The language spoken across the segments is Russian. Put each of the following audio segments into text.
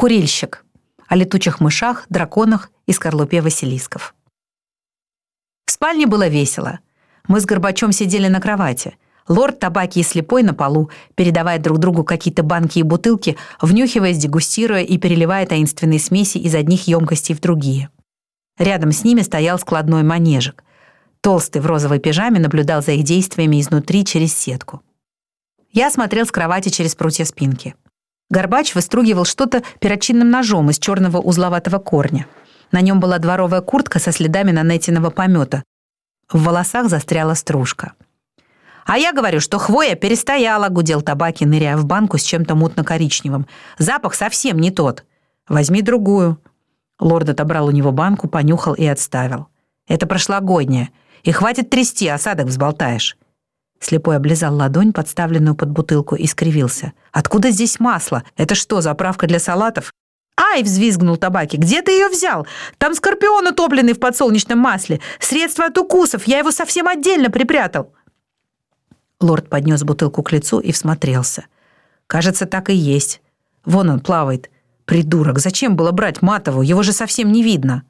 Курильщик. О летучих мышах, драконах и скорлупе василисков. В спальне было весело. Мы с Горбачом сидели на кровати. Лорд табаки и слепой на полу, передавая друг другу какие-то банки и бутылки, внюхиваясь, дегустируя и переливая таинственные смеси из одних емкостей в другие. Рядом с ними стоял складной манежик. Толстый в розовой пижаме наблюдал за их действиями изнутри через сетку. Я смотрел с кровати через прутья спинки. Горбач выстругивал что-то перочинным ножом из черного узловатого корня. На нем была дворовая куртка со следами нанетиного помета. В волосах застряла стружка. «А я говорю, что хвоя перестояла», — гудел табаки, ныряя в банку с чем-то мутно-коричневым. «Запах совсем не тот. Возьми другую». Лорд отобрал у него банку, понюхал и отставил. «Это прошлогодняя. И хватит трясти, осадок взболтаешь». Слепой облизал ладонь, подставленную под бутылку, и скривился. «Откуда здесь масло? Это что, заправка для салатов?» «Ай!» — взвизгнул табаки. «Где ты ее взял? Там скорпион утопленный в подсолнечном масле. Средство от укусов. Я его совсем отдельно припрятал». Лорд поднес бутылку к лицу и всмотрелся. «Кажется, так и есть. Вон он плавает. Придурок, зачем было брать матову? Его же совсем не видно».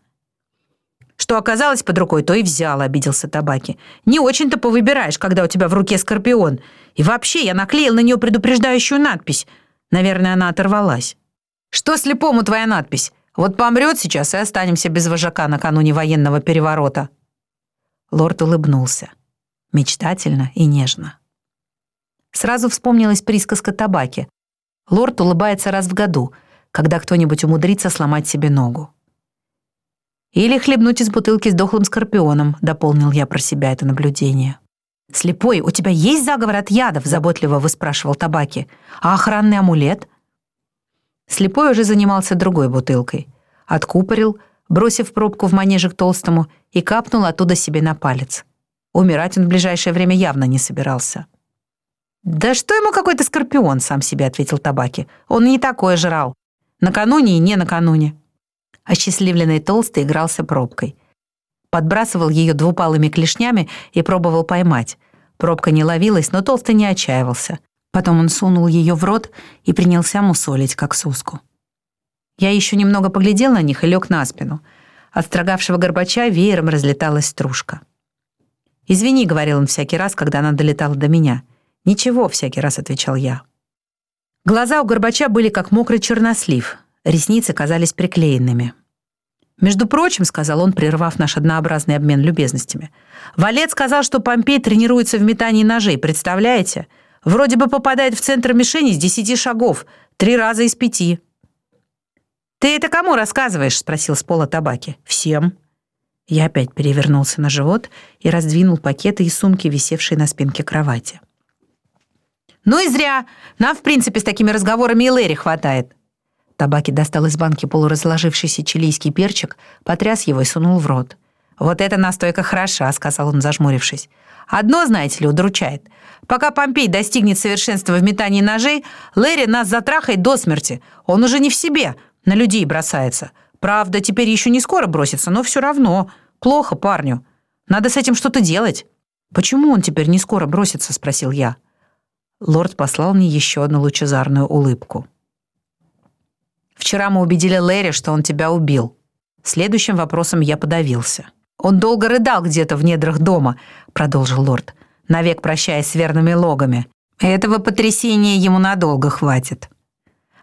Что оказалось под рукой, то и взял, обиделся табаки. Не очень-то повыбираешь, когда у тебя в руке скорпион. И вообще, я наклеил на нее предупреждающую надпись. Наверное, она оторвалась. Что слепому твоя надпись? Вот помрет сейчас, и останемся без вожака накануне военного переворота. Лорд улыбнулся. Мечтательно и нежно. Сразу вспомнилась присказка табаки. Лорд улыбается раз в году, когда кто-нибудь умудрится сломать себе ногу. «Или хлебнуть из бутылки с дохлым скорпионом», — дополнил я про себя это наблюдение. «Слепой, у тебя есть заговор от ядов?» — заботливо выспрашивал табаки. «А охранный амулет?» Слепой уже занимался другой бутылкой. Откупорил, бросив пробку в манежек толстому, и капнул оттуда себе на палец. Умирать он в ближайшее время явно не собирался. «Да что ему какой-то скорпион?» — сам себе ответил табаки. «Он не такое жрал. Накануне и не накануне». Осчастливленный толстый игрался пробкой. Подбрасывал ее двупалыми клешнями и пробовал поймать. Пробка не ловилась, но толстый не отчаивался. Потом он сунул ее в рот и принялся мусолить, как суску. Я еще немного поглядел на них и лег на спину. От строгавшего Горбача веером разлеталась стружка. «Извини», — говорил он всякий раз, когда она долетала до меня. «Ничего», — всякий раз отвечал я. Глаза у Горбача были как мокрый чернослив, ресницы казались приклеенными. «Между прочим», — сказал он, прервав наш однообразный обмен любезностями, «Валет сказал, что Помпей тренируется в метании ножей, представляете? Вроде бы попадает в центр мишени с десяти шагов, три раза из пяти». «Ты это кому рассказываешь?» — спросил с пола табаки. «Всем». Я опять перевернулся на живот и раздвинул пакеты и сумки, висевшие на спинке кровати. «Ну и зря. Нам, в принципе, с такими разговорами и Лэри хватает». Табаки достал из банки полуразложившийся чилийский перчик, потряс его и сунул в рот. «Вот эта настойка хороша», — сказал он, зажмурившись. «Одно, знаете ли, удручает. Пока Помпей достигнет совершенства в метании ножей, Лэри нас затрахает до смерти. Он уже не в себе, на людей бросается. Правда, теперь еще не скоро бросится, но все равно. Плохо парню. Надо с этим что-то делать». «Почему он теперь не скоро бросится?» — спросил я. Лорд послал мне еще одну лучезарную улыбку. Вчера мы убедили Лэри, что он тебя убил. Следующим вопросом я подавился. Он долго рыдал где-то в недрах дома, продолжил лорд, навек прощаясь с верными логами. Этого потрясения ему надолго хватит.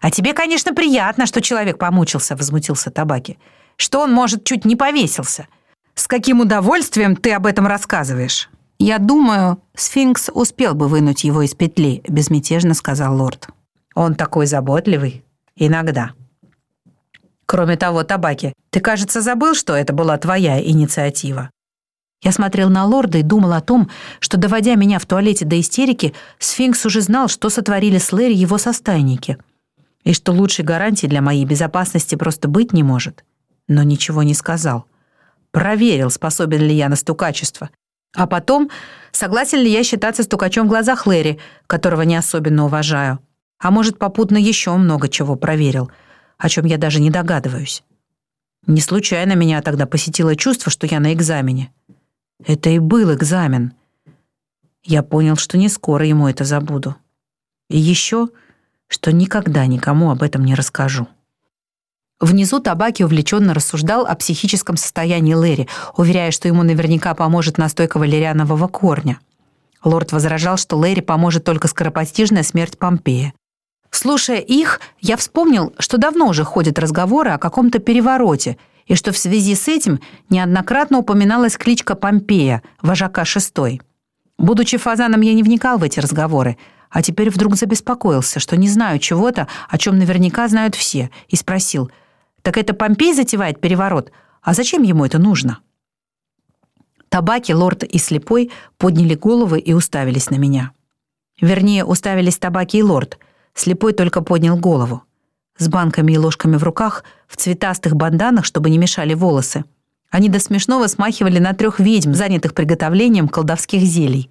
А тебе, конечно, приятно, что человек помучился, возмутился Табаки. Что он, может, чуть не повесился. С каким удовольствием ты об этом рассказываешь? Я думаю, сфинкс успел бы вынуть его из петли, безмятежно сказал лорд. Он такой заботливый. Иногда. Кроме того, табаки, ты, кажется, забыл, что это была твоя инициатива. Я смотрел на лорда и думал о том, что, доводя меня в туалете до истерики, сфинкс уже знал, что сотворили с Лэри его состайники, и что лучшей гарантии для моей безопасности просто быть не может. Но ничего не сказал. Проверил, способен ли я на стукачество. А потом, согласен ли я считаться стукачом в глазах Лэри, которого не особенно уважаю. А может, попутно еще много чего проверил — о чем я даже не догадываюсь. Не случайно меня тогда посетило чувство, что я на экзамене. Это и был экзамен. Я понял, что не скоро ему это забуду. И еще, что никогда никому об этом не расскажу. Внизу табаки увлеченно рассуждал о психическом состоянии Лэри, уверяя, что ему наверняка поможет настойка валерианового корня. Лорд возражал, что Лэри поможет только скоропостижная смерть Помпея. Слушая их, я вспомнил, что давно уже ходят разговоры о каком-то перевороте, и что в связи с этим неоднократно упоминалась кличка Помпея, вожака шестой. Будучи фазаном, я не вникал в эти разговоры, а теперь вдруг забеспокоился, что не знаю чего-то, о чем наверняка знают все, и спросил — так это Помпей затевает переворот? А зачем ему это нужно? Табаки, лорд и слепой подняли головы и уставились на меня. Вернее, уставились табаки и лорд. Слепой только поднял голову. С банками и ложками в руках, в цветастых банданах, чтобы не мешали волосы. Они до смешного смахивали на трех ведьм, занятых приготовлением колдовских зелий.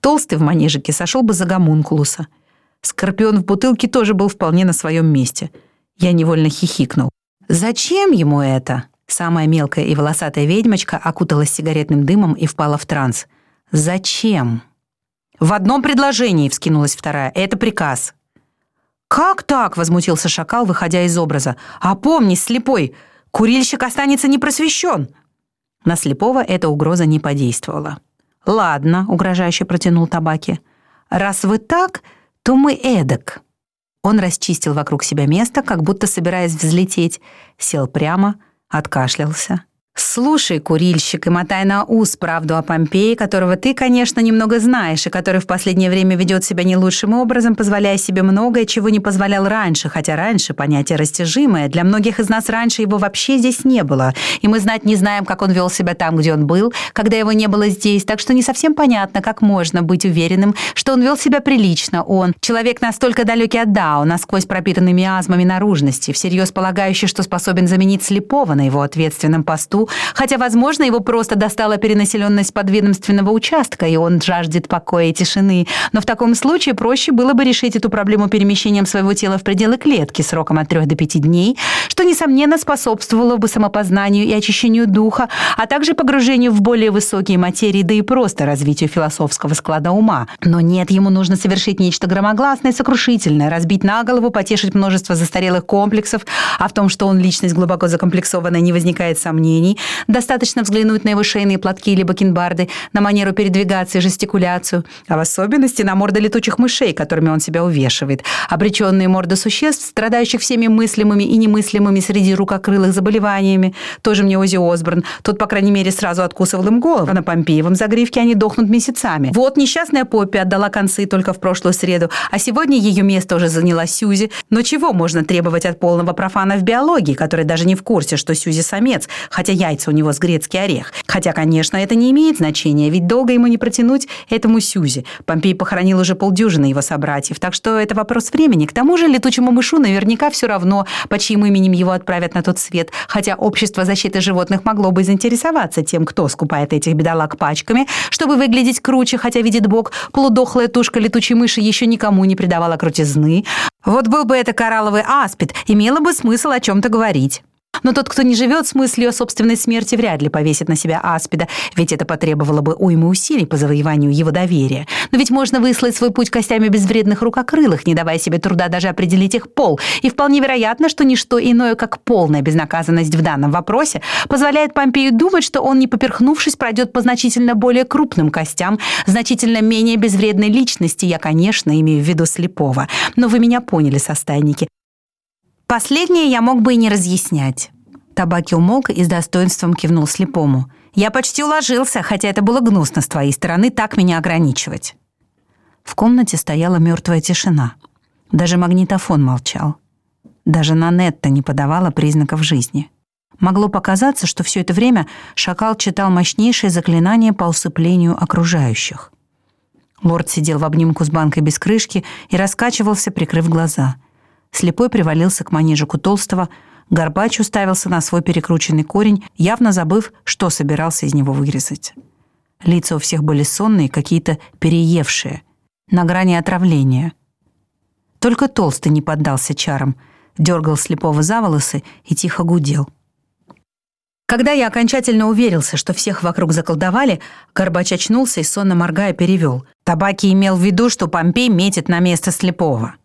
Толстый в манежике сошел бы за гомункулуса. Скорпион в бутылке тоже был вполне на своем месте. Я невольно хихикнул. Зачем ему это? Самая мелкая и волосатая ведьмочка окуталась сигаретным дымом и впала в транс. Зачем? В одном предложении вскинулась вторая. Это приказ. Как так? возмутился шакал, выходя из образа. Опомнись, слепой, курильщик останется непросвещен. На слепого эта угроза не подействовала. Ладно, угрожающе протянул табаки. Раз вы так, то мы эдак. Он расчистил вокруг себя место, как будто собираясь взлететь, сел прямо, откашлялся. «Слушай, курильщик, и мотай на ус правду о Помпее, которого ты, конечно, немного знаешь, и который в последнее время ведет себя не лучшим образом, позволяя себе многое, чего не позволял раньше, хотя раньше понятие растяжимое. Для многих из нас раньше его вообще здесь не было, и мы знать не знаем, как он вел себя там, где он был, когда его не было здесь, так что не совсем понятно, как можно быть уверенным, что он вел себя прилично. Он — человек настолько далекий от Дао, насквозь пропитанный миазмами наружности, всерьез полагающий, что способен заменить слепого на его ответственном посту, хотя, возможно, его просто достала перенаселенность подведомственного участка, и он жаждет покоя и тишины. Но в таком случае проще было бы решить эту проблему перемещением своего тела в пределы клетки сроком от 3 до 5 дней, что, несомненно, способствовало бы самопознанию и очищению духа, а также погружению в более высокие материи, да и просто развитию философского склада ума. Но нет, ему нужно совершить нечто громогласное и сокрушительное, разбить на голову, потешить множество застарелых комплексов, а в том, что он личность глубоко закомплексованная, не возникает сомнений, Достаточно взглянуть на его шейные платки или бакенбарды, на манеру передвигаться и жестикуляцию, а в особенности на морды летучих мышей, которыми он себя увешивает, обреченные морды существ, страдающих всеми мыслимыми и немыслимыми среди рукокрылых заболеваниями. Тоже мне Ози Осборн. Тот, по крайней мере, сразу откусывал им голову. А на Помпеевом загривке они дохнут месяцами. Вот несчастная Поппи отдала концы только в прошлую среду, а сегодня ее место уже заняла Сьюзи. Но чего можно требовать от полного профана в биологии, который даже не в курсе, что Сьюзи самец, хотя я яйца у него с грецкий орех. Хотя, конечно, это не имеет значения, ведь долго ему не протянуть этому Сюзи. Помпей похоронил уже полдюжины его собратьев, так что это вопрос времени. К тому же летучему мышу наверняка все равно, по чьим именем его отправят на тот свет, хотя общество защиты животных могло бы заинтересоваться тем, кто скупает этих бедолаг пачками, чтобы выглядеть круче, хотя, видит Бог, полудохлая тушка летучей мыши еще никому не придавала крутизны. Вот был бы это коралловый аспид, имело бы смысл о чем-то говорить. Но тот, кто не живет с мыслью о собственной смерти, вряд ли повесит на себя аспида, ведь это потребовало бы уймы усилий по завоеванию его доверия. Но ведь можно выслать свой путь костями безвредных рукокрылых, не давая себе труда даже определить их пол. И вполне вероятно, что ничто иное, как полная безнаказанность в данном вопросе, позволяет Помпею думать, что он, не поперхнувшись, пройдет по значительно более крупным костям, значительно менее безвредной личности. Я, конечно, имею в виду слепого. Но вы меня поняли, состайники. Последнее я мог бы и не разъяснять. Табаки умолк и с достоинством кивнул слепому. «Я почти уложился, хотя это было гнусно с твоей стороны так меня ограничивать». В комнате стояла мертвая тишина. Даже магнитофон молчал. Даже Нанетта не подавала признаков жизни. Могло показаться, что все это время шакал читал мощнейшее заклинание по усыплению окружающих. Лорд сидел в обнимку с банкой без крышки и раскачивался, прикрыв глаза — Слепой привалился к манежику толстого, Горбач уставился на свой перекрученный корень, явно забыв, что собирался из него вырезать. Лица у всех были сонные, какие-то переевшие, на грани отравления. Только толстый не поддался чарам, дергал слепого за волосы и тихо гудел. Когда я окончательно уверился, что всех вокруг заколдовали, Горбач очнулся и, сонно моргая, перевел. Табаки имел в виду, что Помпей метит на место слепого.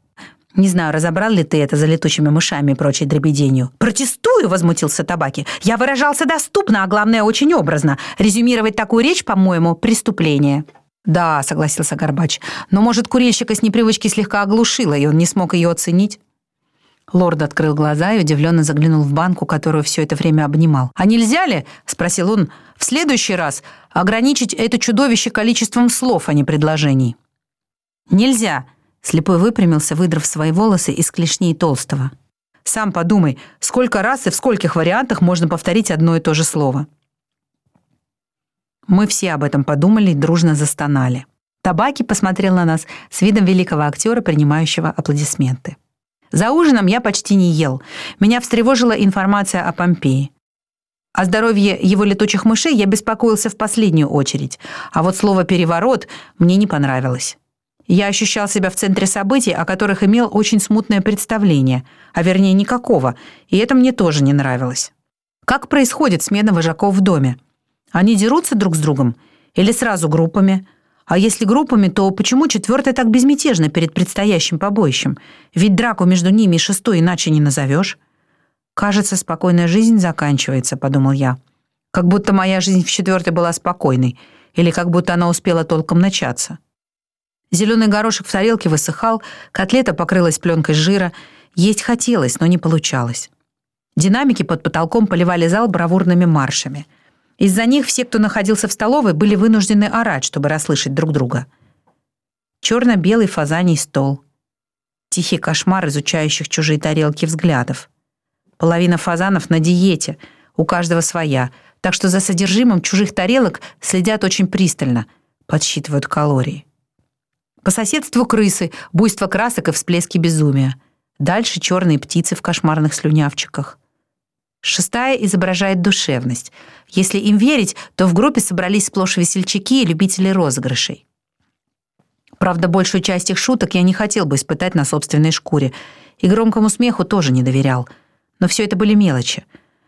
Не знаю, разобрал ли ты это за летучими мышами и прочей дребеденью. «Протестую!» — возмутился Табаки. «Я выражался доступно, а главное, очень образно. Резюмировать такую речь, по-моему, преступление». «Да», — согласился Горбач. «Но, может, курильщика с непривычки слегка оглушило, и он не смог ее оценить?» Лорд открыл глаза и удивленно заглянул в банку, которую все это время обнимал. «А нельзя ли, — спросил он, — в следующий раз ограничить это чудовище количеством слов, а не предложений?» «Нельзя», Слепой выпрямился, выдрав свои волосы из клешней толстого. «Сам подумай, сколько раз и в скольких вариантах можно повторить одно и то же слово?» Мы все об этом подумали и дружно застонали. Табаки посмотрел на нас с видом великого актера, принимающего аплодисменты. За ужином я почти не ел. Меня встревожила информация о Помпеи. О здоровье его летучих мышей я беспокоился в последнюю очередь, а вот слово «переворот» мне не понравилось. Я ощущал себя в центре событий, о которых имел очень смутное представление, а вернее никакого, и это мне тоже не нравилось. Как происходит смена вожаков в доме? Они дерутся друг с другом? Или сразу группами? А если группами, то почему четвертая так безмятежна перед предстоящим побоищем? Ведь драку между ними и шестой иначе не назовешь. «Кажется, спокойная жизнь заканчивается», — подумал я. «Как будто моя жизнь в четвертой была спокойной, или как будто она успела толком начаться». Зеленый горошек в тарелке высыхал, котлета покрылась пленкой жира. Есть хотелось, но не получалось. Динамики под потолком поливали зал бравурными маршами. Из-за них все, кто находился в столовой, были вынуждены орать, чтобы расслышать друг друга. Черно-белый фазаний стол. Тихий кошмар изучающих чужие тарелки взглядов. Половина фазанов на диете, у каждого своя, так что за содержимым чужих тарелок следят очень пристально, подсчитывают калории. По соседству крысы, буйство красок и всплески безумия. Дальше черные птицы в кошмарных слюнявчиках. Шестая изображает душевность. Если им верить, то в группе собрались сплошь весельчаки и любители розыгрышей. Правда, большую часть их шуток я не хотел бы испытать на собственной шкуре, и громкому смеху тоже не доверял. Но все это были мелочи.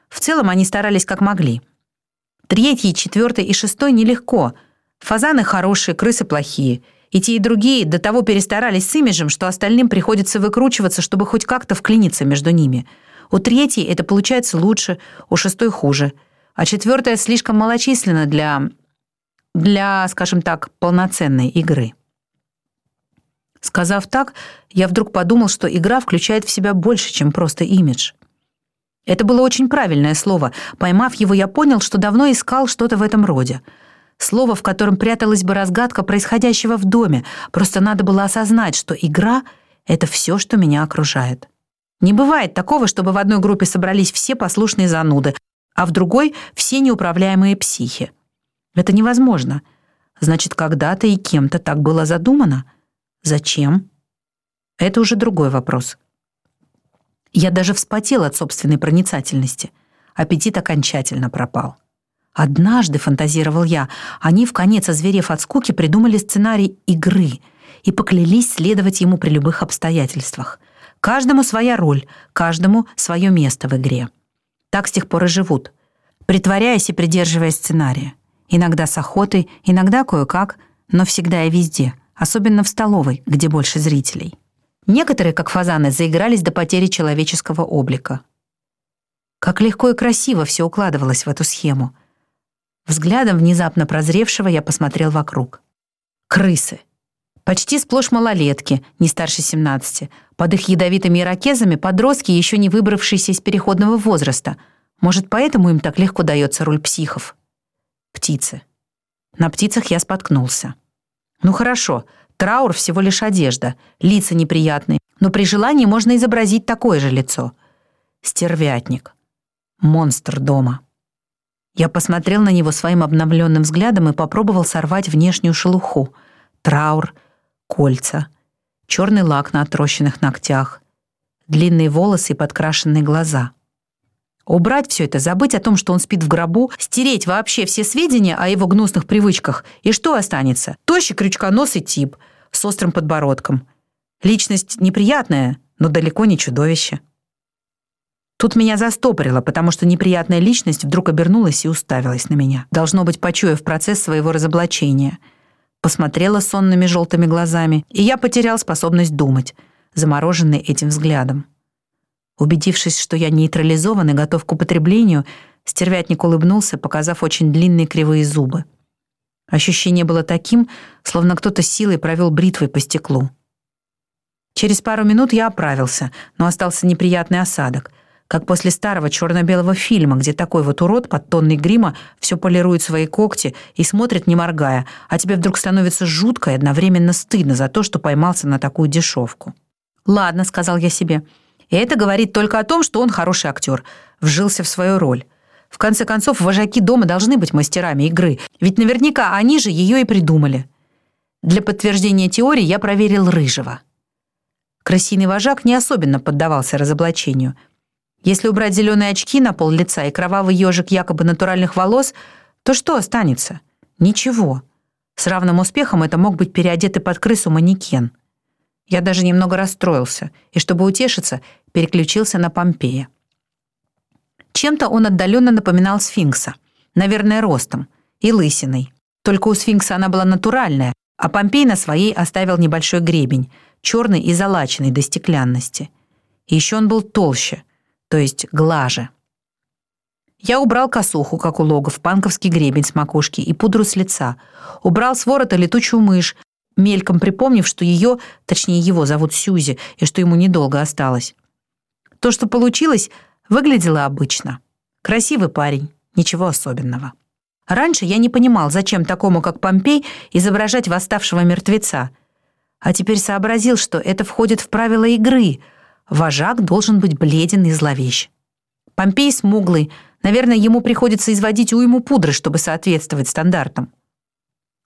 В целом они старались как могли. Третий, четвертый и шестой нелегко. Фазаны хорошие, крысы плохие — и те, и другие до того перестарались с имиджем, что остальным приходится выкручиваться, чтобы хоть как-то вклиниться между ними. У третьей это получается лучше, у шестой хуже. А четвертая слишком малочисленна для, для, скажем так, полноценной игры. Сказав так, я вдруг подумал, что игра включает в себя больше, чем просто имидж. Это было очень правильное слово. Поймав его, я понял, что давно искал что-то в этом роде — Слово, в котором пряталась бы разгадка происходящего в доме. Просто надо было осознать, что игра — это все, что меня окружает. Не бывает такого, чтобы в одной группе собрались все послушные зануды, а в другой — все неуправляемые психи. Это невозможно. Значит, когда-то и кем-то так было задумано. Зачем? Это уже другой вопрос. Я даже вспотел от собственной проницательности. Аппетит окончательно пропал. Однажды, фантазировал я, они в конец озверев от скуки придумали сценарий игры и поклялись следовать ему при любых обстоятельствах. Каждому своя роль, каждому свое место в игре. Так с тех пор и живут, притворяясь и придерживаясь сценария. Иногда с охотой, иногда кое-как, но всегда и везде, особенно в столовой, где больше зрителей. Некоторые, как фазаны, заигрались до потери человеческого облика. Как легко и красиво все укладывалось в эту схему — Взглядом внезапно прозревшего я посмотрел вокруг. Крысы. Почти сплошь малолетки, не старше 17. Под их ядовитыми ирокезами подростки, еще не выбравшиеся из переходного возраста. Может, поэтому им так легко дается роль психов? Птицы. На птицах я споткнулся. Ну хорошо, траур всего лишь одежда, лица неприятные, но при желании можно изобразить такое же лицо. Стервятник. Монстр дома. Я посмотрел на него своим обновленным взглядом и попробовал сорвать внешнюю шелуху. Траур, кольца, черный лак на отрощенных ногтях, длинные волосы и подкрашенные глаза. Убрать все это, забыть о том, что он спит в гробу, стереть вообще все сведения о его гнусных привычках. И что останется? Тощий крючконосый тип с острым подбородком. Личность неприятная, но далеко не чудовище. Тут меня застопорило, потому что неприятная личность вдруг обернулась и уставилась на меня. Должно быть, почуяв процесс своего разоблачения. Посмотрела сонными желтыми глазами, и я потерял способность думать. замороженный этим взглядом. Убедившись, что я нейтрализован и готов к употреблению, стервятник улыбнулся, показав очень длинные кривые зубы. Ощущение было таким, словно кто-то силой провел бритвой по стеклу. Через пару минут я оправился, но остался неприятный осадок, как после старого черно-белого фильма, где такой вот урод под тонной грима все полирует свои когти и смотрит, не моргая, а тебе вдруг становится жутко и одновременно стыдно за то, что поймался на такую дешевку. «Ладно», — сказал я себе, — «и это говорит только о том, что он хороший актер, вжился в свою роль». В конце концов, вожаки дома должны быть мастерами игры, ведь наверняка они же ее и придумали. Для подтверждения теории я проверил Рыжего. Крысиный вожак не особенно поддавался разоблачению. Если убрать зеленые очки на пол лица и кровавый ежик якобы натуральных волос, то что останется? Ничего. С равным успехом это мог быть переодетый под крысу манекен. Я даже немного расстроился, и, чтобы утешиться, переключился на Помпея. Чем-то он отдаленно напоминал сфинкса. Наверное, ростом. И лысиной. Только у сфинкса она была натуральная, а Помпей на своей оставил небольшой гребень, черный и залаченный до стеклянности. И еще он был толще, то есть глаже. Я убрал косуху, как у логов, панковский гребень с макушки и пудру с лица. Убрал с ворота летучую мышь, мельком припомнив, что ее, точнее его, зовут Сюзи, и что ему недолго осталось. То, что получилось, Выглядела обычно. Красивый парень, ничего особенного. Раньше я не понимал, зачем такому, как Помпей, изображать восставшего мертвеца. А теперь сообразил, что это входит в правила игры. Вожак должен быть бледен и зловещ. Помпей смуглый, наверное, ему приходится изводить уйму пудры, чтобы соответствовать стандартам.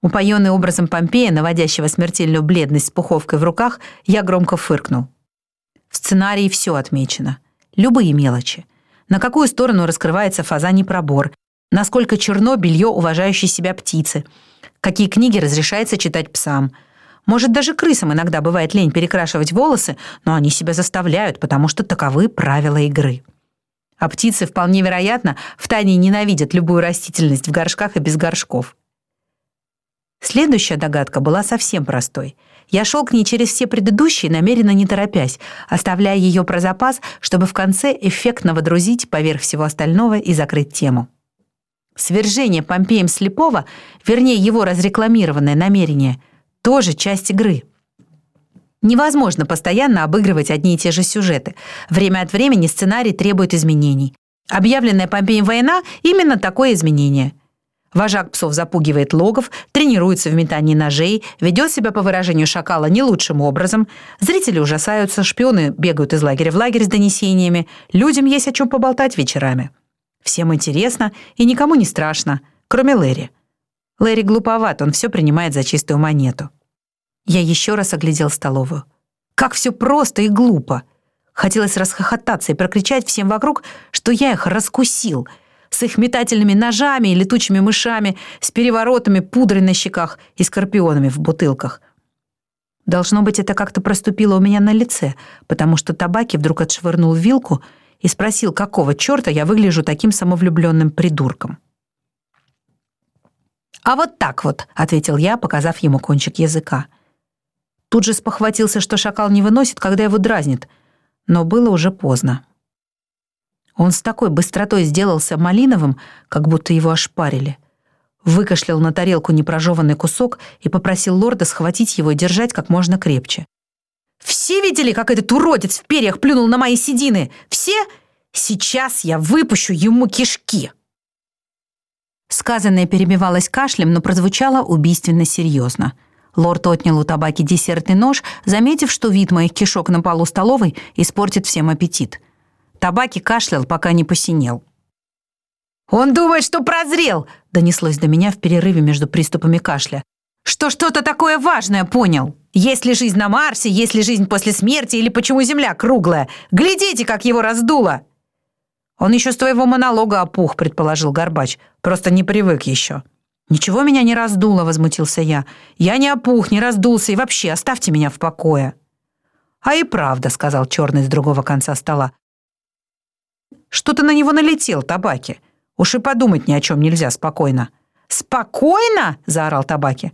Упоенный образом Помпея, наводящего смертельную бледность с пуховкой в руках, я громко фыркнул. В сценарии все отмечено — Любые мелочи. На какую сторону раскрывается фазаний пробор, насколько черно белье уважающей себя птицы, какие книги разрешается читать псам. Может, даже крысам иногда бывает лень перекрашивать волосы, но они себя заставляют, потому что таковы правила игры. А птицы, вполне вероятно, втайне ненавидят любую растительность в горшках и без горшков. Следующая догадка была совсем простой — я шел к ней через все предыдущие, намеренно не торопясь, оставляя ее про запас, чтобы в конце эффектно водрузить поверх всего остального и закрыть тему. Свержение Помпеем Слепого, вернее, его разрекламированное намерение, тоже часть игры. Невозможно постоянно обыгрывать одни и те же сюжеты. Время от времени сценарий требует изменений. Объявленная Помпеем война – именно такое изменение. Вожак псов запугивает логов, тренируется в метании ножей, ведет себя по выражению шакала не лучшим образом. Зрители ужасаются, шпионы бегают из лагеря в лагерь с донесениями. Людям есть о чем поболтать вечерами. Всем интересно и никому не страшно, кроме Лэри. Лэри глуповат, он все принимает за чистую монету. Я еще раз оглядел столовую. Как все просто и глупо. Хотелось расхохотаться и прокричать всем вокруг, что я их раскусил — с их метательными ножами и летучими мышами, с переворотами, пудрой на щеках и скорпионами в бутылках. Должно быть, это как-то проступило у меня на лице, потому что табаки вдруг отшвырнул вилку и спросил, какого черта я выгляжу таким самовлюбленным придурком. «А вот так вот», — ответил я, показав ему кончик языка. Тут же спохватился, что шакал не выносит, когда его дразнит, но было уже поздно. Он с такой быстротой сделался малиновым, как будто его ошпарили. Выкашлял на тарелку непрожеванный кусок и попросил лорда схватить его и держать как можно крепче. «Все видели, как этот уродец в перьях плюнул на мои седины? Все? Сейчас я выпущу ему кишки!» Сказанное перебивалось кашлем, но прозвучало убийственно серьезно. Лорд отнял у табаки десертный нож, заметив, что вид моих кишок на полу столовой испортит всем аппетит. Табаки кашлял, пока не посинел. «Он думает, что прозрел!» — донеслось до меня в перерыве между приступами кашля. «Что что-то такое важное понял! Есть ли жизнь на Марсе, есть ли жизнь после смерти, или почему Земля круглая? Глядите, как его раздуло!» «Он еще с твоего монолога опух», — предположил Горбач. «Просто не привык еще». «Ничего меня не раздуло», — возмутился я. «Я не опух, не раздулся, и вообще оставьте меня в покое». «А и правда», — сказал черный с другого конца стола. Что ты на него налетел, табаки? Уж и подумать ни о чем нельзя спокойно». «Спокойно?» — заорал табаки.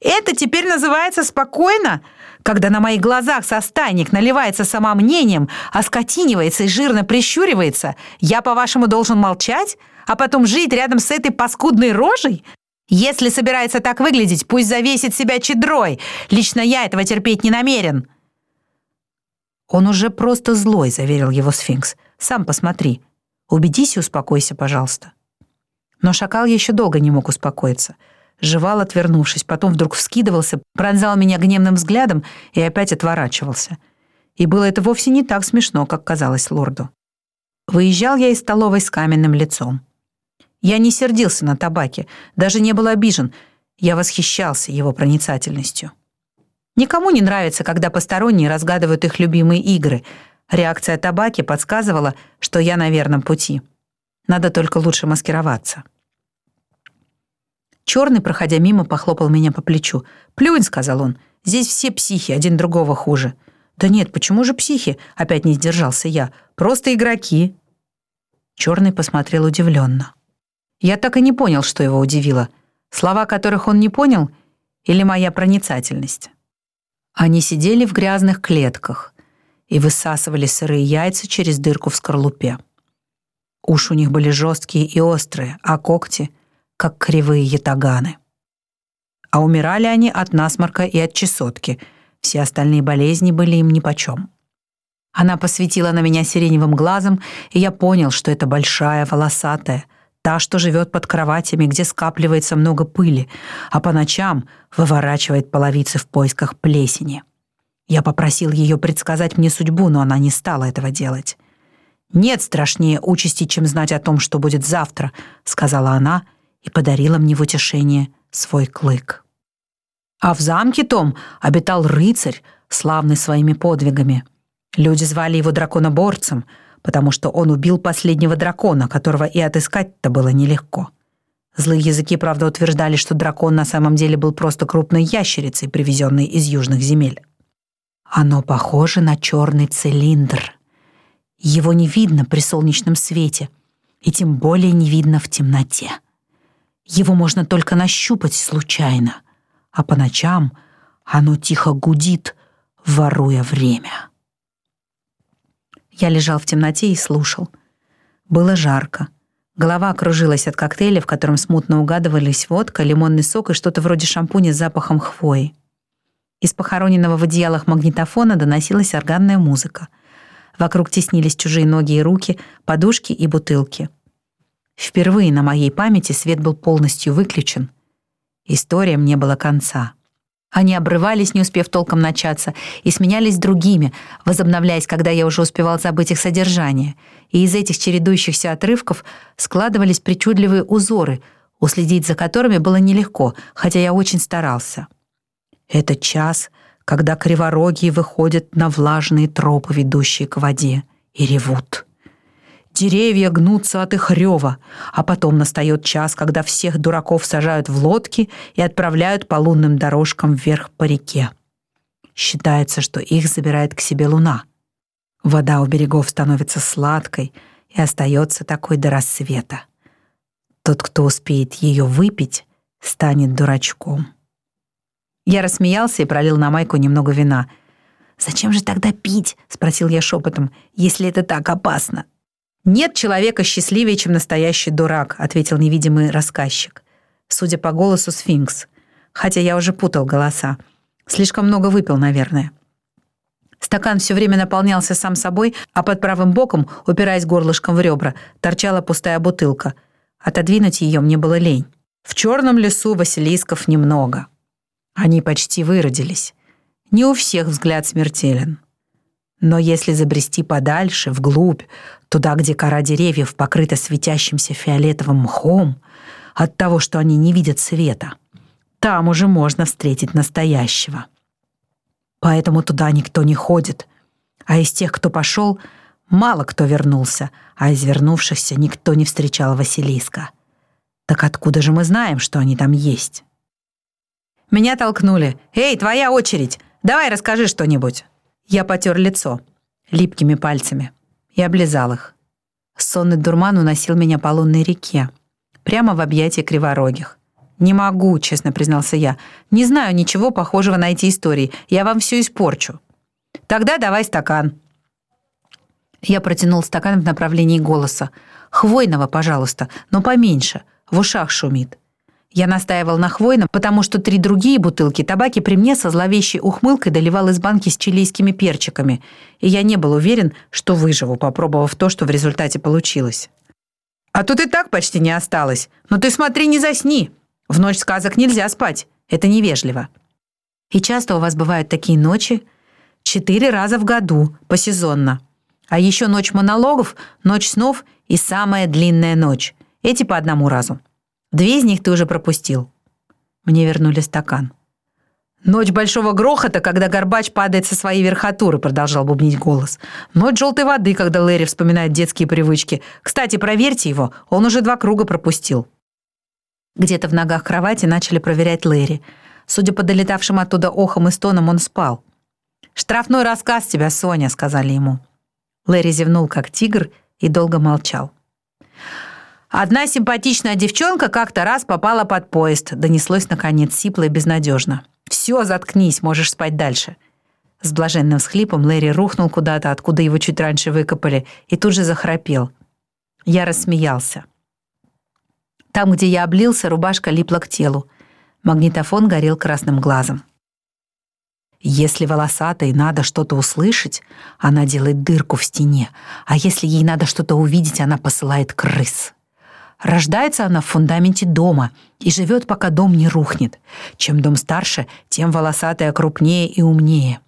Это теперь называется спокойно? Когда на моих глазах состайник наливается самомнением, оскотинивается и жирно прищуривается, я, по-вашему, должен молчать, а потом жить рядом с этой паскудной рожей? Если собирается так выглядеть, пусть завесит себя чедрой. Лично я этого терпеть не намерен». «Он уже просто злой», — заверил его сфинкс. «Сам посмотри. Убедись и успокойся, пожалуйста». Но шакал еще долго не мог успокоиться. Жевал, отвернувшись, потом вдруг вскидывался, пронзал меня гневным взглядом и опять отворачивался. И было это вовсе не так смешно, как казалось лорду. Выезжал я из столовой с каменным лицом. Я не сердился на табаке, даже не был обижен. Я восхищался его проницательностью. Никому не нравится, когда посторонние разгадывают их любимые игры. Реакция табаки подсказывала, что я на верном пути. Надо только лучше маскироваться. Черный, проходя мимо, похлопал меня по плечу. «Плюнь», — сказал он, — «здесь все психи, один другого хуже». «Да нет, почему же психи?» — опять не сдержался я. «Просто игроки». Черный посмотрел удивленно. Я так и не понял, что его удивило. Слова, которых он не понял, или моя проницательность. Они сидели в грязных клетках и высасывали сырые яйца через дырку в скорлупе. Уши у них были жесткие и острые, а когти — как кривые ятаганы. А умирали они от насморка и от чесотки. Все остальные болезни были им нипочем. Она посветила на меня сиреневым глазом, и я понял, что это большая, волосатая, та, что живет под кроватями, где скапливается много пыли, а по ночам выворачивает половицы в поисках плесени. Я попросил ее предсказать мне судьбу, но она не стала этого делать. «Нет страшнее участи, чем знать о том, что будет завтра», — сказала она и подарила мне в утешение свой клык. А в замке том обитал рыцарь, славный своими подвигами. Люди звали его драконоборцем — потому что он убил последнего дракона, которого и отыскать-то было нелегко. Злые языки, правда, утверждали, что дракон на самом деле был просто крупной ящерицей, привезенной из южных земель. Оно похоже на черный цилиндр. Его не видно при солнечном свете, и тем более не видно в темноте. Его можно только нащупать случайно, а по ночам оно тихо гудит, воруя время. Я лежал в темноте и слушал. Было жарко. Голова кружилась от коктейля, в котором смутно угадывались водка, лимонный сок и что-то вроде шампуня с запахом хвои. Из похороненного в одеялах магнитофона доносилась органная музыка. Вокруг теснились чужие ноги и руки, подушки и бутылки. Впервые на моей памяти свет был полностью выключен. Историям не было конца. Они обрывались, не успев толком начаться, и сменялись другими, возобновляясь, когда я уже успевал забыть их содержание. И из этих чередующихся отрывков складывались причудливые узоры, уследить за которыми было нелегко, хотя я очень старался. Это час, когда криворогие выходят на влажные тропы, ведущие к воде, и ревут. Деревья гнутся от их рева, а потом настает час, когда всех дураков сажают в лодки и отправляют по лунным дорожкам вверх по реке. Считается, что их забирает к себе луна. Вода у берегов становится сладкой и остается такой до рассвета. Тот, кто успеет ее выпить, станет дурачком. Я рассмеялся и пролил на майку немного вина. «Зачем же тогда пить?» — спросил я шепотом, «если это так опасно». «Нет человека счастливее, чем настоящий дурак», — ответил невидимый рассказчик. Судя по голосу, сфинкс. Хотя я уже путал голоса. Слишком много выпил, наверное. Стакан все время наполнялся сам собой, а под правым боком, упираясь горлышком в ребра, торчала пустая бутылка. Отодвинуть ее мне было лень. В черном лесу василисков немного. Они почти выродились. Не у всех взгляд смертелен. Но если забрести подальше, вглубь, туда, где кора деревьев покрыта светящимся фиолетовым мхом, от того, что они не видят света, там уже можно встретить настоящего. Поэтому туда никто не ходит. А из тех, кто пошел, мало кто вернулся, а из вернувшихся никто не встречал Василиска. Так откуда же мы знаем, что они там есть? Меня толкнули. «Эй, твоя очередь! Давай расскажи что-нибудь!» Я потер лицо липкими пальцами и облизал их. Сонный дурман уносил меня по лунной реке, прямо в объятия криворогих. «Не могу», — честно признался я. «Не знаю ничего похожего на эти истории. Я вам все испорчу». «Тогда давай стакан». Я протянул стакан в направлении голоса. «Хвойного, пожалуйста, но поменьше. В ушах шумит». Я настаивал на хвойном, потому что три другие бутылки табаки при мне со зловещей ухмылкой доливал из банки с чилийскими перчиками, и я не был уверен, что выживу, попробовав то, что в результате получилось. «А тут и так почти не осталось. Но ты смотри, не засни. В ночь сказок нельзя спать. Это невежливо». «И часто у вас бывают такие ночи?» «Четыре раза в году, посезонно. А еще ночь монологов, ночь снов и самая длинная ночь. Эти по одному разу». Две из них ты уже пропустил. Мне вернули стакан. «Ночь большого грохота, когда Горбач падает со своей верхотуры», продолжал бубнить голос. «Ночь желтой воды, когда Лэри вспоминает детские привычки. Кстати, проверьте его, он уже два круга пропустил». Где-то в ногах кровати начали проверять Лэри. Судя по долетавшим оттуда охам и стонам, он спал. «Штрафной рассказ тебя, Соня», — сказали ему. Лэри зевнул, как тигр, и долго молчал. Одна симпатичная девчонка как-то раз попала под поезд. Донеслось, наконец, сипло и безнадежно. «Все, заткнись, можешь спать дальше». С блаженным всхлипом Лэри рухнул куда-то, откуда его чуть раньше выкопали, и тут же захрапел. Я рассмеялся. Там, где я облился, рубашка липла к телу. Магнитофон горел красным глазом. Если волосатой надо что-то услышать, она делает дырку в стене, а если ей надо что-то увидеть, она посылает крыс. Рождается она в фундаменте дома и живет, пока дом не рухнет. Чем дом старше, тем волосатая крупнее и умнее.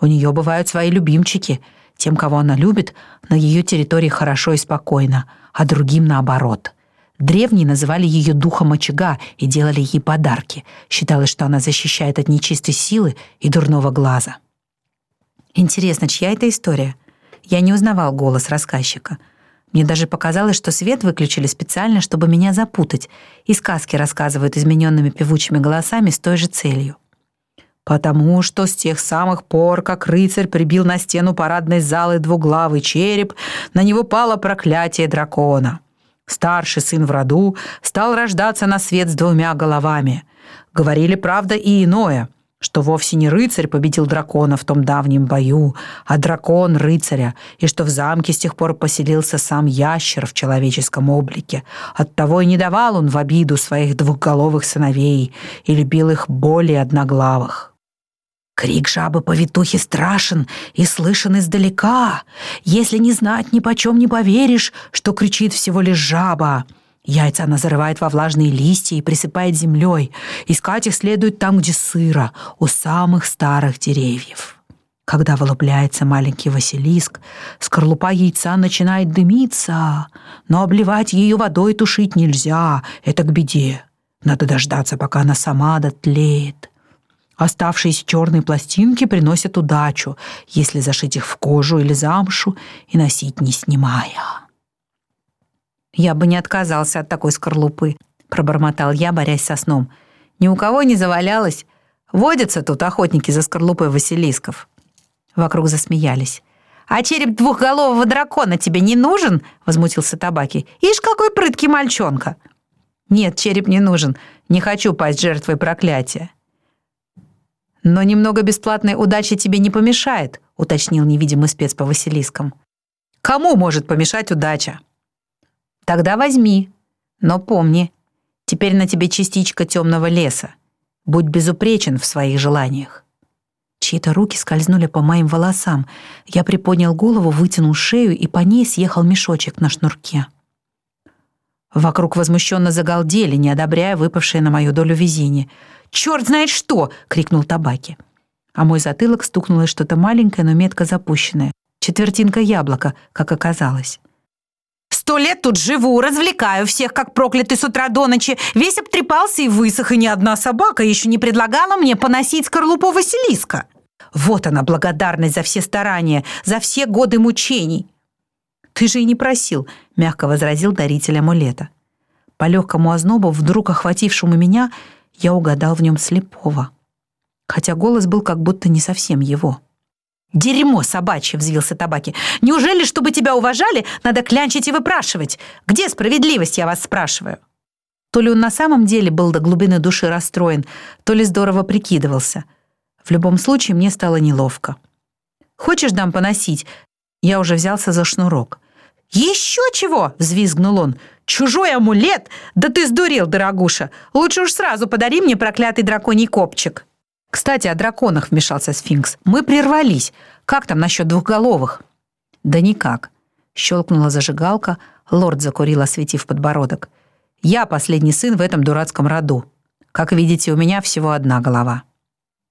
У нее бывают свои любимчики. Тем, кого она любит, на ее территории хорошо и спокойно, а другим наоборот. Древние называли ее духом очага и делали ей подарки. Считалось, что она защищает от нечистой силы и дурного глаза. Интересно, чья это история? Я не узнавал голос рассказчика — мне даже показалось, что свет выключили специально, чтобы меня запутать, и сказки рассказывают измененными певучими голосами с той же целью. Потому что с тех самых пор, как рыцарь прибил на стену парадной залы двуглавый череп, на него пало проклятие дракона. Старший сын в роду стал рождаться на свет с двумя головами. Говорили, правда, и иное — что вовсе не рыцарь победил дракона в том давнем бою, а дракон рыцаря, и что в замке с тех пор поселился сам ящер в человеческом облике. Оттого и не давал он в обиду своих двухголовых сыновей и любил их более одноглавых. Крик жабы-повитухи страшен и слышен издалека. Если не знать, ни почем не поверишь, что кричит всего лишь жаба — Яйца она зарывает во влажные листья и присыпает землей. Искать их следует там, где сыро, у самых старых деревьев. Когда вылупляется маленький Василиск, скорлупа яйца начинает дымиться, но обливать ее водой тушить нельзя, это к беде. Надо дождаться, пока она сама дотлеет. Оставшиеся черные пластинки приносят удачу, если зашить их в кожу или замшу и носить не снимая. «Я бы не отказался от такой скорлупы», — пробормотал я, борясь со сном. «Ни у кого не завалялось. Водятся тут охотники за скорлупой Василисков». Вокруг засмеялись. «А череп двухголового дракона тебе не нужен?» — возмутился Табаки. «Ишь, какой прыткий мальчонка!» «Нет, череп не нужен. Не хочу пасть жертвой проклятия». «Но немного бесплатной удачи тебе не помешает», — уточнил невидимый спец по Василискам. «Кому может помешать удача?» Тогда возьми. Но помни, теперь на тебе частичка темного леса. Будь безупречен в своих желаниях. Чьи-то руки скользнули по моим волосам. Я приподнял голову, вытянул шею, и по ней съехал мешочек на шнурке. Вокруг возмущенно загалдели, не одобряя выпавшее на мою долю везение. «Черт знает что!» — крикнул табаки. А мой затылок стукнуло что-то маленькое, но метко запущенное. Четвертинка яблока, как оказалось. Сто лет тут живу, развлекаю всех, как проклятый с утра до ночи. Весь обтрепался и высох, и ни одна собака еще не предлагала мне поносить скорлупу Василиска. Вот она, благодарность за все старания, за все годы мучений. «Ты же и не просил», — мягко возразил даритель амулета. По легкому ознобу, вдруг охватившему меня, я угадал в нем слепого. Хотя голос был как будто не совсем его. «Дерьмо собачье!» — взвился табаки. «Неужели, чтобы тебя уважали, надо клянчить и выпрашивать? Где справедливость, я вас спрашиваю?» То ли он на самом деле был до глубины души расстроен, то ли здорово прикидывался. В любом случае мне стало неловко. «Хочешь дам поносить?» Я уже взялся за шнурок. «Еще чего?» — взвизгнул он. «Чужой амулет? Да ты сдурел, дорогуша! Лучше уж сразу подари мне проклятый драконий копчик!» «Кстати, о драконах», — вмешался сфинкс. «Мы прервались. Как там насчет двухголовых?» «Да никак». Щелкнула зажигалка, лорд закурил, осветив подбородок. «Я последний сын в этом дурацком роду. Как видите, у меня всего одна голова.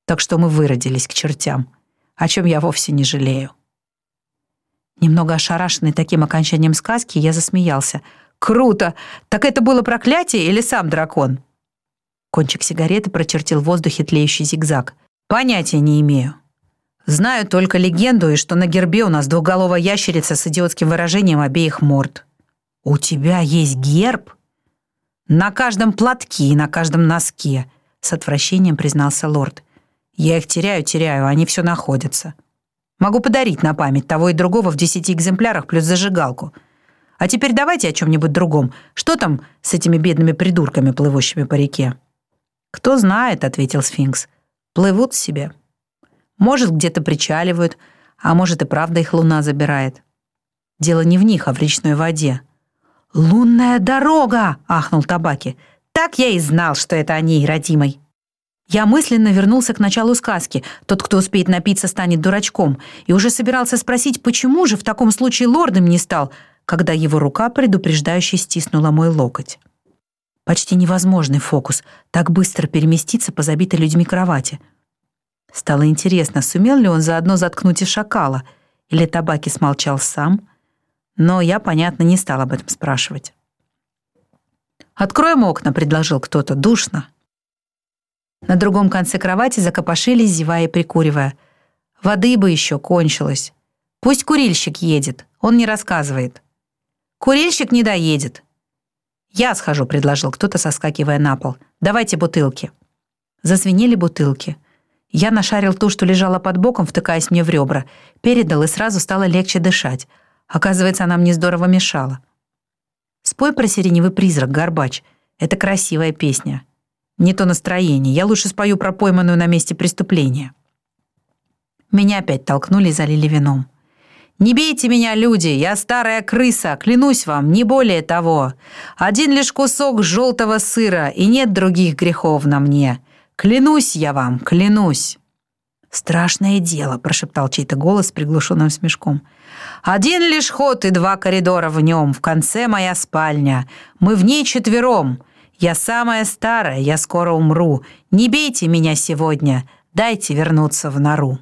Так что мы выродились к чертям, о чем я вовсе не жалею». Немного ошарашенный таким окончанием сказки, я засмеялся. «Круто! Так это было проклятие или сам дракон?» Кончик сигареты прочертил в воздухе тлеющий зигзаг. «Понятия не имею. Знаю только легенду, и что на гербе у нас двухголовая ящерица с идиотским выражением обеих морд». «У тебя есть герб?» «На каждом платке и на каждом носке», — с отвращением признался лорд. «Я их теряю, теряю, они все находятся». Могу подарить на память того и другого в десяти экземплярах плюс зажигалку. А теперь давайте о чем-нибудь другом. Что там с этими бедными придурками, плывущими по реке?» «Кто знает», — ответил сфинкс. «Плывут себе. Может, где-то причаливают, а может и правда их луна забирает. Дело не в них, а в речной воде». «Лунная дорога!» — ахнул Табаки. «Так я и знал, что это о ней, родимой». Я мысленно вернулся к началу сказки. Тот, кто успеет напиться, станет дурачком. И уже собирался спросить, почему же в таком случае лордом не стал, когда его рука предупреждающе стиснула мой локоть. Почти невозможный фокус — так быстро переместиться по забитой людьми кровати. Стало интересно, сумел ли он заодно заткнуть и шакала, или табаки смолчал сам, но я, понятно, не стал об этом спрашивать. «Откроем окна», — предложил кто-то, — «душно». На другом конце кровати закопошились, зевая и прикуривая. Воды бы еще кончилось. Пусть курильщик едет, он не рассказывает. Курильщик не доедет. Я схожу, предложил кто-то, соскакивая на пол. Давайте бутылки. Зазвенели бутылки. Я нашарил ту, что лежала под боком, втыкаясь мне в ребра, передал, и сразу стало легче дышать. Оказывается, она мне здорово мешала. Спой про сиреневый призрак, Горбач. Это красивая песня. Не то настроение. Я лучше спою про пойманную на месте преступления. Меня опять толкнули и залили вином. «Не бейте меня, люди! Я старая крыса, клянусь вам, не более того. Один лишь кусок желтого сыра, и нет других грехов на мне. Клянусь я вам, клянусь!» «Страшное дело», — прошептал чей-то голос с приглушенным смешком. «Один лишь ход и два коридора в нем. В конце моя спальня. Мы в ней четвером. Я самая старая, я скоро умру. Не бейте меня сегодня, дайте вернуться в нору».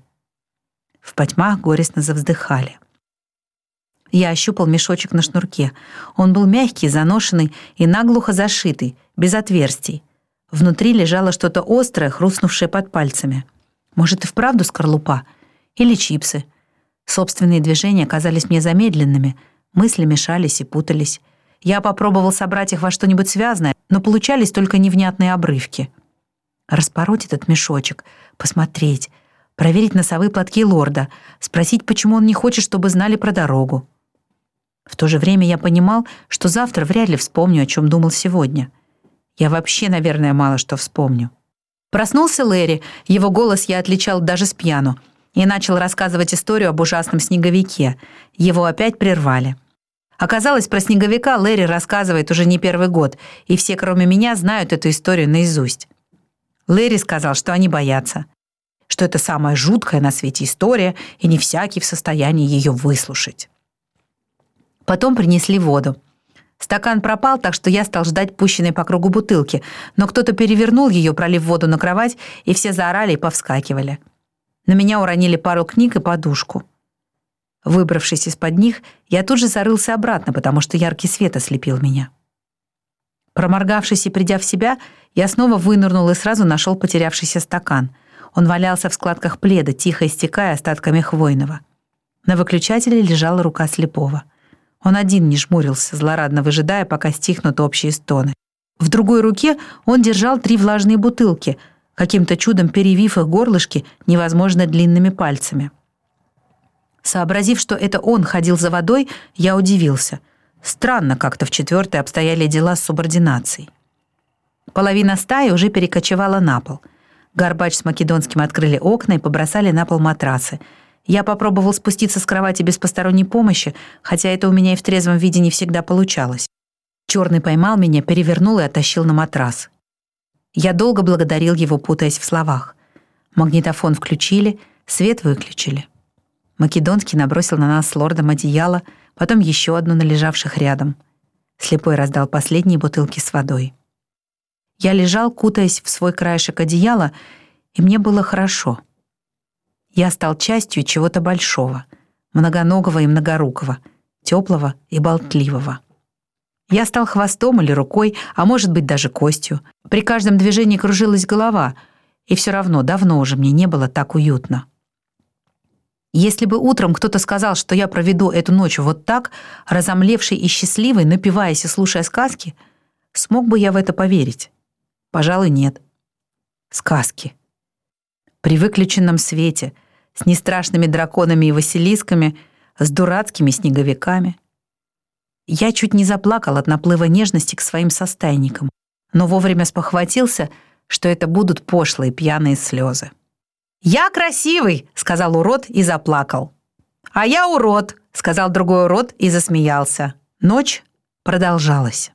В потьмах горестно завздыхали. Я ощупал мешочек на шнурке. Он был мягкий, заношенный и наглухо зашитый, без отверстий. Внутри лежало что-то острое, хрустнувшее под пальцами. Может, и вправду скорлупа? Или чипсы? Собственные движения казались мне замедленными, мысли мешались и путались. Я попробовал собрать их во что-нибудь связанное, но получались только невнятные обрывки. Распороть этот мешочек, посмотреть, проверить носовые платки лорда, спросить, почему он не хочет, чтобы знали про дорогу. В то же время я понимал, что завтра вряд ли вспомню, о чем думал сегодня. Я вообще, наверное, мало что вспомню. Проснулся Лэри, его голос я отличал даже с пьяну, и начал рассказывать историю об ужасном снеговике. Его опять прервали. Оказалось, про снеговика Лэри рассказывает уже не первый год, и все, кроме меня, знают эту историю наизусть. Лэри сказал, что они боятся, что это самая жуткая на свете история, и не всякий в состоянии ее выслушать. Потом принесли воду. Стакан пропал, так что я стал ждать пущенной по кругу бутылки, но кто-то перевернул ее, пролив воду на кровать, и все заорали и повскакивали. На меня уронили пару книг и подушку. Выбравшись из-под них, я тут же зарылся обратно, потому что яркий свет ослепил меня. Проморгавшись и придя в себя, я снова вынырнул и сразу нашел потерявшийся стакан. Он валялся в складках пледа, тихо истекая остатками хвойного. На выключателе лежала рука слепого. Он один не жмурился, злорадно выжидая, пока стихнут общие стоны. В другой руке он держал три влажные бутылки, каким-то чудом перевив их горлышки невозможно длинными пальцами. Сообразив, что это он ходил за водой, я удивился. Странно как-то в четвертой обстояли дела с субординацией. Половина стаи уже перекочевала на пол. Горбач с Македонским открыли окна и побросали на пол матрасы. Я попробовал спуститься с кровати без посторонней помощи, хотя это у меня и в трезвом виде не всегда получалось. Черный поймал меня, перевернул и оттащил на матрас. Я долго благодарил его, путаясь в словах. Магнитофон включили, свет выключили. Македонский набросил на нас с лордом одеяло, потом еще одно на лежавших рядом. Слепой раздал последние бутылки с водой. Я лежал, кутаясь в свой краешек одеяла, и мне было хорошо. Я стал частью чего-то большого, многоногого и многорукого, теплого и болтливого. Я стал хвостом или рукой, а может быть даже костью. При каждом движении кружилась голова, и все равно давно уже мне не было так уютно. Если бы утром кто-то сказал, что я проведу эту ночь вот так, разомлевший и счастливый, напиваясь и слушая сказки, смог бы я в это поверить? Пожалуй, нет. Сказки. При выключенном свете, с нестрашными драконами и василисками, с дурацкими снеговиками. Я чуть не заплакал от наплыва нежности к своим состайникам, но вовремя спохватился, что это будут пошлые пьяные слезы. «Я красивый!» — сказал урод и заплакал. «А я урод!» — сказал другой урод и засмеялся. Ночь продолжалась.